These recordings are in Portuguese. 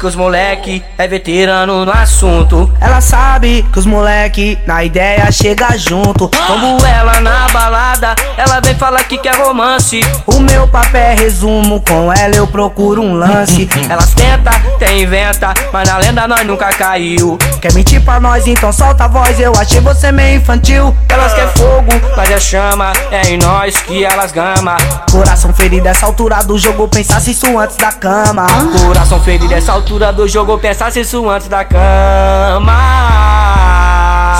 que os moleque é veterano no assunto. Ela sabe que os moleque na ideia chega junto. Como ela na balada, ela vem falar que quer romance. O meu papel é resumo, com ela eu procuro um lance. Elas tenta, tem inventa, mas na lenda nós nunca caiu. Quer mentir pra nós, então solta a voz. Eu achei você meio infantil. Elas quer fogo, mas é chama, é em nós que elas gama. Coração ferido essa altura do jogo, pensasse isso antes da cama. Coração ferido essa altura do jogo, pensasse isso antes da cama.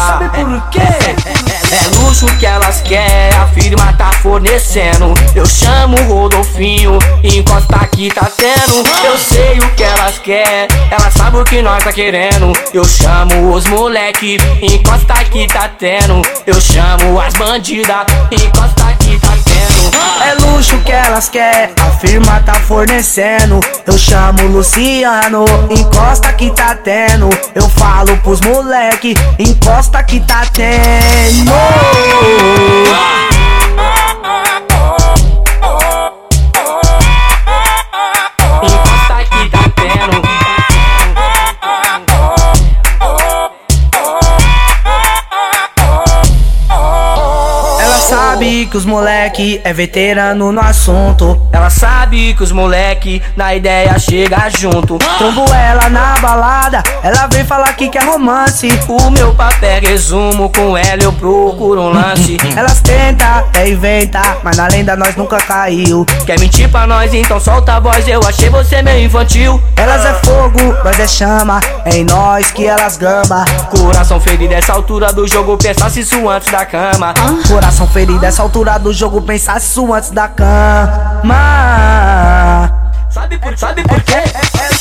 Sabe por quê? É luxo que elas querem, a firma tá fornecendo. Eu chamo o Rodolfinho, encosta aqui tá tendo. Eu sei o que elas querem, elas sabem o que nós tá querendo. Eu chamo os moleque, encosta aqui tá tendo. Eu chamo as bandidas, encosta aqui tá tendo. É luxo que elas querem, a firma tá fornecendo. Eu chamo Luciano, encosta que tá tendo. Eu falo pros moleque, encosta que tá tendo. Sabe que os moleque é veterano no assunto. Ela sabe que os moleque na ideia chega junto. Trombo ela na balada, ela vem falar que quer romance. O meu papel é resumo, com ela eu procuro um lance. Elas tenta, é inventa, mas na lenda nós nunca caiu. Quer mentir pra nós, então solta a voz. Eu achei você meio infantil. Elas é fogo, nós é chama, é em nós que elas gama. Coração ferido essa altura do jogo, pensasse isso antes da cama. Coração ferido essa altura do jogo, pensasse isso antes da cama. Sabe por, sabe por quê?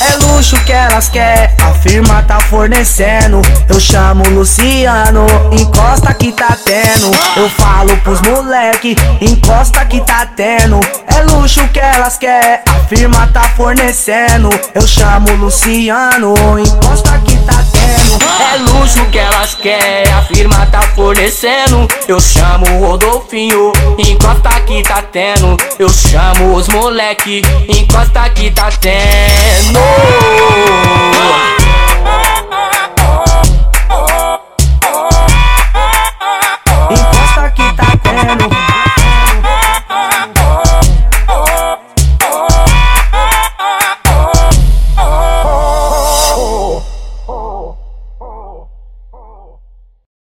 É luxo que elas querem, a firma tá fornecendo. Eu chamo Luciano, encosta que tá tendo. Eu falo pros moleque, encosta que tá tendo. É luxo que elas querem, a firma tá fornecendo. Eu chamo Luciano, encosta que tá tendo. É luxo que elas querem, a firma tá fornecendo. Eu chamo o Rodolfinho, encosta que tá tendo. Eu chamo os moleque, encosta que tá tendo.